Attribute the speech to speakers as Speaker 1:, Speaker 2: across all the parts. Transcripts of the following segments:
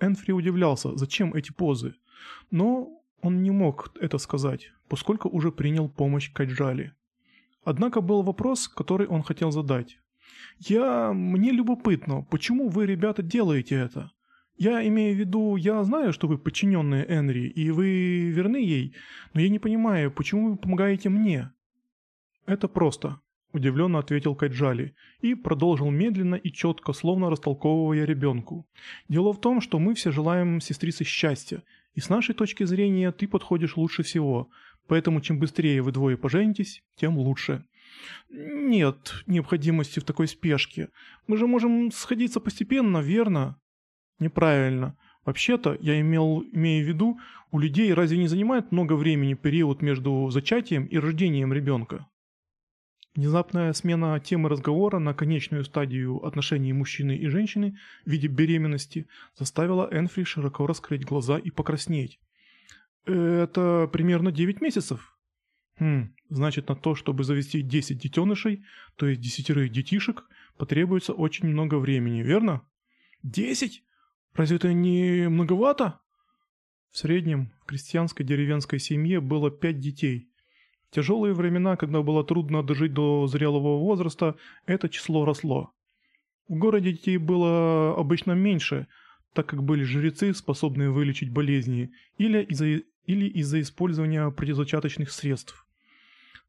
Speaker 1: Энфри удивлялся, зачем эти позы. Но он не мог это сказать, поскольку уже принял помощь Кайджали. Однако был вопрос, который он хотел задать. «Я... мне любопытно, почему вы, ребята, делаете это? Я имею в виду, я знаю, что вы подчиненные Энри, и вы верны ей, но я не понимаю, почему вы помогаете мне?» «Это просто», – удивленно ответил Кайджали и продолжил медленно и четко, словно растолковывая ребенку. «Дело в том, что мы все желаем сестрице счастья, и с нашей точки зрения ты подходишь лучше всего, поэтому чем быстрее вы двое поженитесь, тем лучше». «Нет необходимости в такой спешке. Мы же можем сходиться постепенно, верно?» «Неправильно. Вообще-то, я имел, имею в виду, у людей разве не занимает много времени период между зачатием и рождением ребенка?» Внезапная смена темы разговора на конечную стадию отношений мужчины и женщины в виде беременности заставила Энфри широко раскрыть глаза и покраснеть. «Это примерно 9 месяцев?» «Хм, значит на то, чтобы завести 10 детенышей, то есть десятерых детишек, потребуется очень много времени, верно?» «Десять? Разве это не многовато?» В среднем в крестьянской деревенской семье было 5 детей – тяжелые времена, когда было трудно дожить до зрелого возраста, это число росло. В городе детей было обычно меньше, так как были жрецы, способные вылечить болезни, или из-за или из-за использования противозачаточных средств.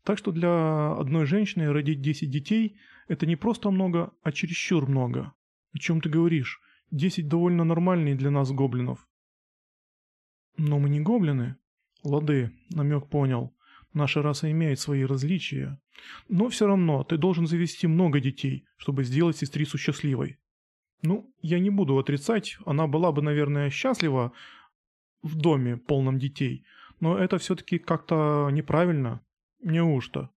Speaker 1: Так что для одной женщины родить 10 детей – это не просто много, а чересчур много. О чем ты говоришь? 10 довольно нормальные для нас гоблинов. Но мы не гоблины. Лады, намек понял. Наша раса имеет свои различия. Но все равно ты должен завести много детей, чтобы сделать сестрицу счастливой. Ну, я не буду отрицать, она была бы, наверное, счастлива в доме, полном детей, но это все-таки как-то неправильно. Неужто?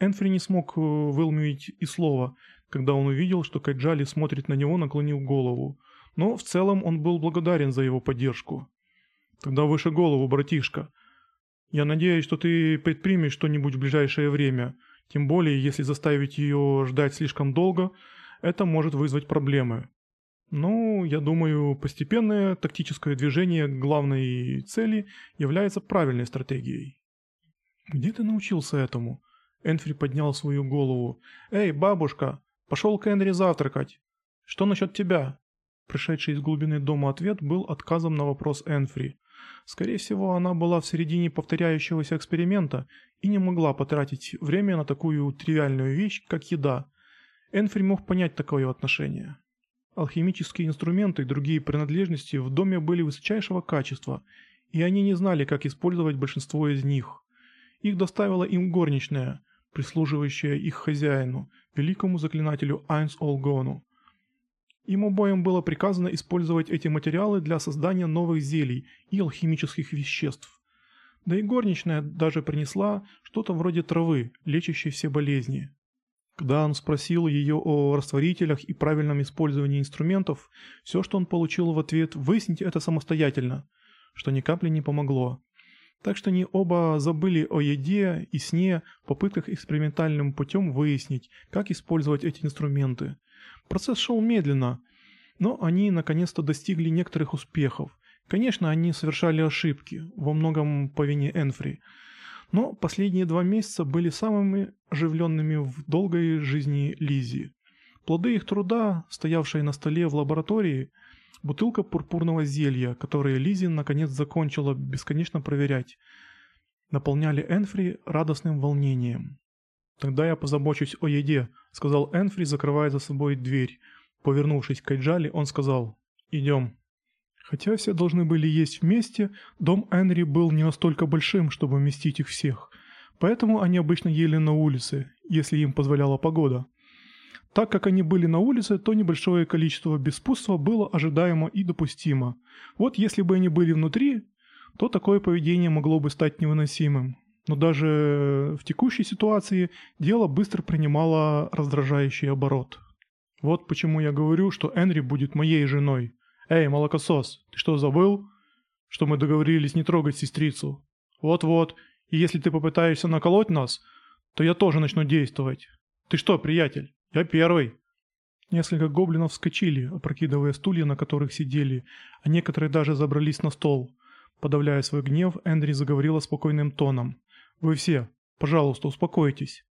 Speaker 1: Энфри не смог э, выломить и слова, когда он увидел, что Кайджали смотрит на него, наклонив голову. Но в целом он был благодарен за его поддержку. «Тогда выше голову, братишка. Я надеюсь, что ты предпримешь что-нибудь в ближайшее время, тем более, если заставить ее ждать слишком долго, это может вызвать проблемы. Ну, я думаю, постепенное тактическое движение главной цели является правильной стратегией. Где ты научился этому? Энфри поднял свою голову. «Эй, бабушка, пошел к Энри завтракать. Что насчет тебя?» Пришедший из глубины дома ответ был отказом на вопрос Энфри. Скорее всего, она была в середине повторяющегося эксперимента и не могла потратить время на такую тривиальную вещь, как еда. Энфри мог понять такое отношение. Алхимические инструменты и другие принадлежности в доме были высочайшего качества, и они не знали, как использовать большинство из них. Их доставила им горничная, прислуживающая их хозяину, великому заклинателю Айнс Олгону. Им обоим было приказано использовать эти материалы для создания новых зелий и алхимических веществ. Да и горничная даже принесла что-то вроде травы, лечащей все болезни. Когда он спросил ее о растворителях и правильном использовании инструментов, все, что он получил в ответ, выяснить это самостоятельно, что ни капли не помогло. Так что они оба забыли о еде и сне в попытках экспериментальным путем выяснить, как использовать эти инструменты. Процесс шел медленно, но они наконец-то достигли некоторых успехов. Конечно, они совершали ошибки, во многом по вине Энфри, но последние два месяца были самыми оживленными в долгой жизни Лизи. Плоды их труда, стоявшие на столе в лаборатории, бутылка пурпурного зелья, которое Лизи наконец закончила бесконечно проверять, наполняли Энфри радостным волнением. «Тогда я позабочусь о еде», — сказал Энфри, закрывая за собой дверь. Повернувшись к Кайджали, он сказал «Идем». Хотя все должны были есть вместе, дом Энри был не настолько большим, чтобы вместить их всех. Поэтому они обычно ели на улице, если им позволяла погода. Так как они были на улице, то небольшое количество беспутства было ожидаемо и допустимо. Вот если бы они были внутри, то такое поведение могло бы стать невыносимым. Но даже в текущей ситуации дело быстро принимало раздражающий оборот. Вот почему я говорю, что Энри будет моей женой. Эй, молокосос, ты что, забыл? Что мы договорились не трогать сестрицу? Вот-вот, и если ты попытаешься наколоть нас, то я тоже начну действовать. Ты что, приятель? Я первый. Несколько гоблинов вскочили, опрокидывая стулья, на которых сидели, а некоторые даже забрались на стол. Подавляя свой гнев, Эндри заговорила спокойным тоном. «Вы все, пожалуйста, успокойтесь».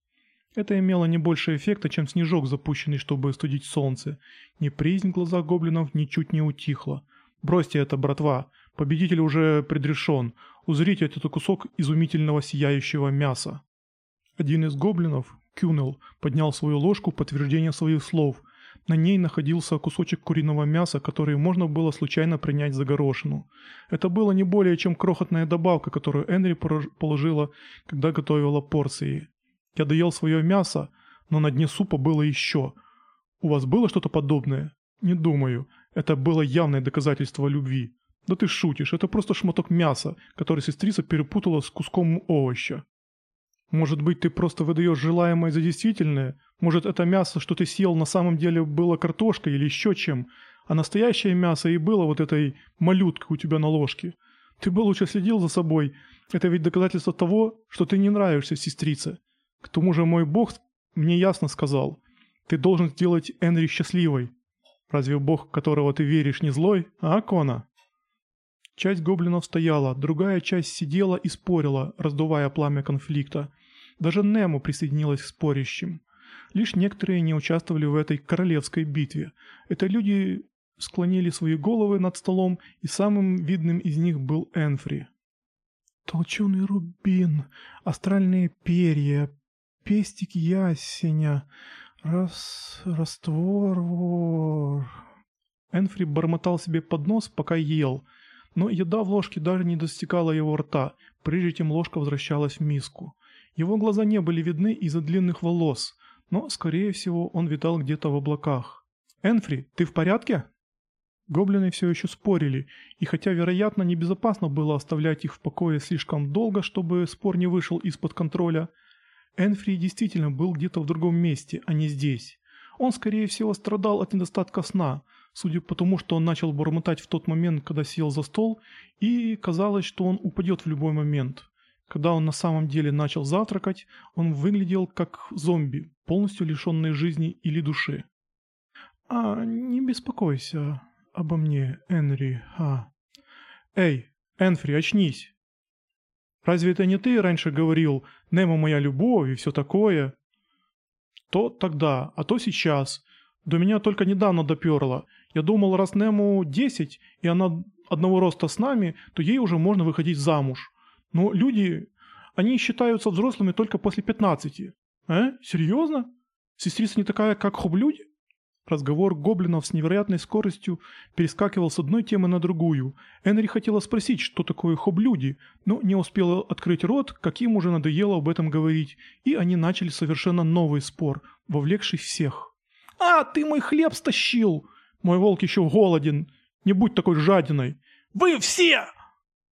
Speaker 1: Это имело не больше эффекта, чем снежок, запущенный, чтобы остудить солнце. Неприязнь в глазах гоблинов ничуть не утихла. «Бросьте это, братва. Победитель уже предрешен. Узрите этот кусок изумительного сияющего мяса». Один из гоблинов, Кюнел, поднял свою ложку в подтверждение своих слов. На ней находился кусочек куриного мяса, который можно было случайно принять за горошину. Это было не более чем крохотная добавка, которую Энри положила, когда готовила порции. Я доел свое мясо, но на дне супа было еще. У вас было что-то подобное? Не думаю. Это было явное доказательство любви. Да ты шутишь, это просто шматок мяса, который сестрица перепутала с куском овоща. Может быть, ты просто выдаешь желаемое за действительное? Может, это мясо, что ты съел, на самом деле было картошкой или еще чем? А настоящее мясо и было вот этой малюткой у тебя на ложке. Ты бы лучше следил за собой. Это ведь доказательство того, что ты не нравишься сестрице. К тому же мой бог мне ясно сказал, ты должен сделать Энри счастливой. Разве бог, которого ты веришь, не злой, а Кона? Часть гоблинов стояла, другая часть сидела и спорила, раздувая пламя конфликта. Даже Нему присоединилась к спорящим. Лишь некоторые не участвовали в этой королевской битве. Это люди склонили свои головы над столом, и самым видным из них был Энфри. «Толченый рубин, астральные перья, пестик ясеня, рас... раствор... Вор... Энфри бормотал себе под нос, пока ел, но еда в ложке даже не достигала его рта, прежде чем ложка возвращалась в миску. Его глаза не были видны из-за длинных волос, но, скорее всего, он витал где-то в облаках. «Энфри, ты в порядке?» Гоблины все еще спорили, и хотя, вероятно, небезопасно было оставлять их в покое слишком долго, чтобы спор не вышел из-под контроля, Энфри действительно был где-то в другом месте, а не здесь. Он, скорее всего, страдал от недостатка сна, судя по тому, что он начал бормотать в тот момент, когда сел за стол, и казалось, что он упадет в любой момент. Когда он на самом деле начал завтракать, он выглядел как зомби, полностью лишенный жизни или души. «А, не беспокойся обо мне, Энри, а...» «Эй, Энфри, очнись!» Разве это не ты раньше говорил «Немо моя любовь» и все такое?» То тогда, а то сейчас. До меня только недавно доперло. Я думал, раз Нему 10, и она одного роста с нами, то ей уже можно выходить замуж. Но люди, они считаются взрослыми только после 15. Э? Серьезно? Сестрица не такая, как хоблюди? Разговор гоблинов с невероятной скоростью перескакивал с одной темы на другую. Энри хотела спросить, что такое хоблюди, но не успела открыть рот, как им уже надоело об этом говорить, и они начали совершенно новый спор, вовлекший всех. «А, ты мой хлеб стащил! Мой волк еще голоден! Не будь такой жадиной! Вы все!»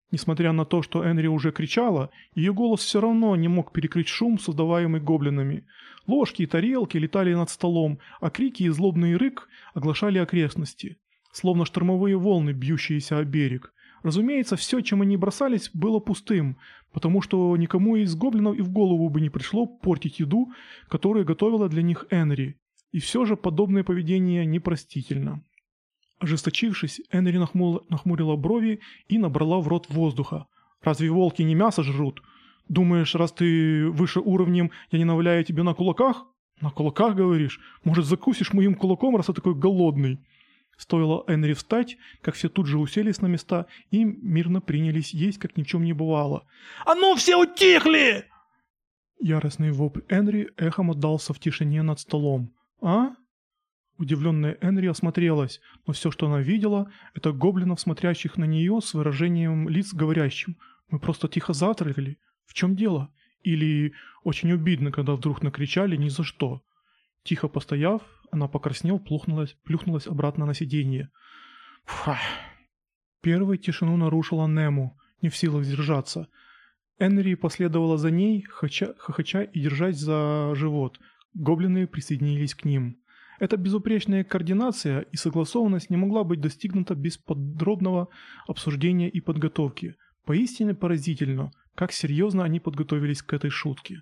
Speaker 1: Несмотря на то, что Энри уже кричала, ее голос все равно не мог перекрыть шум, создаваемый гоблинами. Ложки и тарелки летали над столом, а крики и злобный рык оглашали окрестности, словно штормовые волны, бьющиеся о берег. Разумеется, все, чем они бросались, было пустым, потому что никому из гоблинов и в голову бы не пришло портить еду, которую готовила для них Энри. И все же подобное поведение непростительно. Ожесточившись, Энри нахмур... нахмурила брови и набрала в рот воздуха. «Разве волки не мясо жрут? Думаешь, раз ты выше уровнем, я не наваляю тебе на кулаках? На кулаках, говоришь? Может, закусишь моим кулаком, раз ты такой голодный?» Стоило Энри встать, как все тут же уселись на места и мирно принялись есть, как ни чем не бывало. «А ну все утихли!» Яростный вопль Энри эхом отдался в тишине над столом. «А?» Удивленная Энри осмотрелась, но все, что она видела, это гоблинов, смотрящих на нее с выражением лиц говорящим «Мы просто тихо завтракали. В чем дело?» Или «Очень обидно, когда вдруг накричали ни за что». Тихо постояв, она покраснел, плюхнулась, плюхнулась обратно на сиденье. Фух. Первой тишину нарушила Нему, не в силах сдержаться. Энри последовала за ней, хохоча, хохоча и держась за живот. Гоблины присоединились к ним. Эта безупречная координация и согласованность не могла быть достигнута без подробного обсуждения и подготовки. Поистине поразительно, как серьезно они подготовились к этой шутке.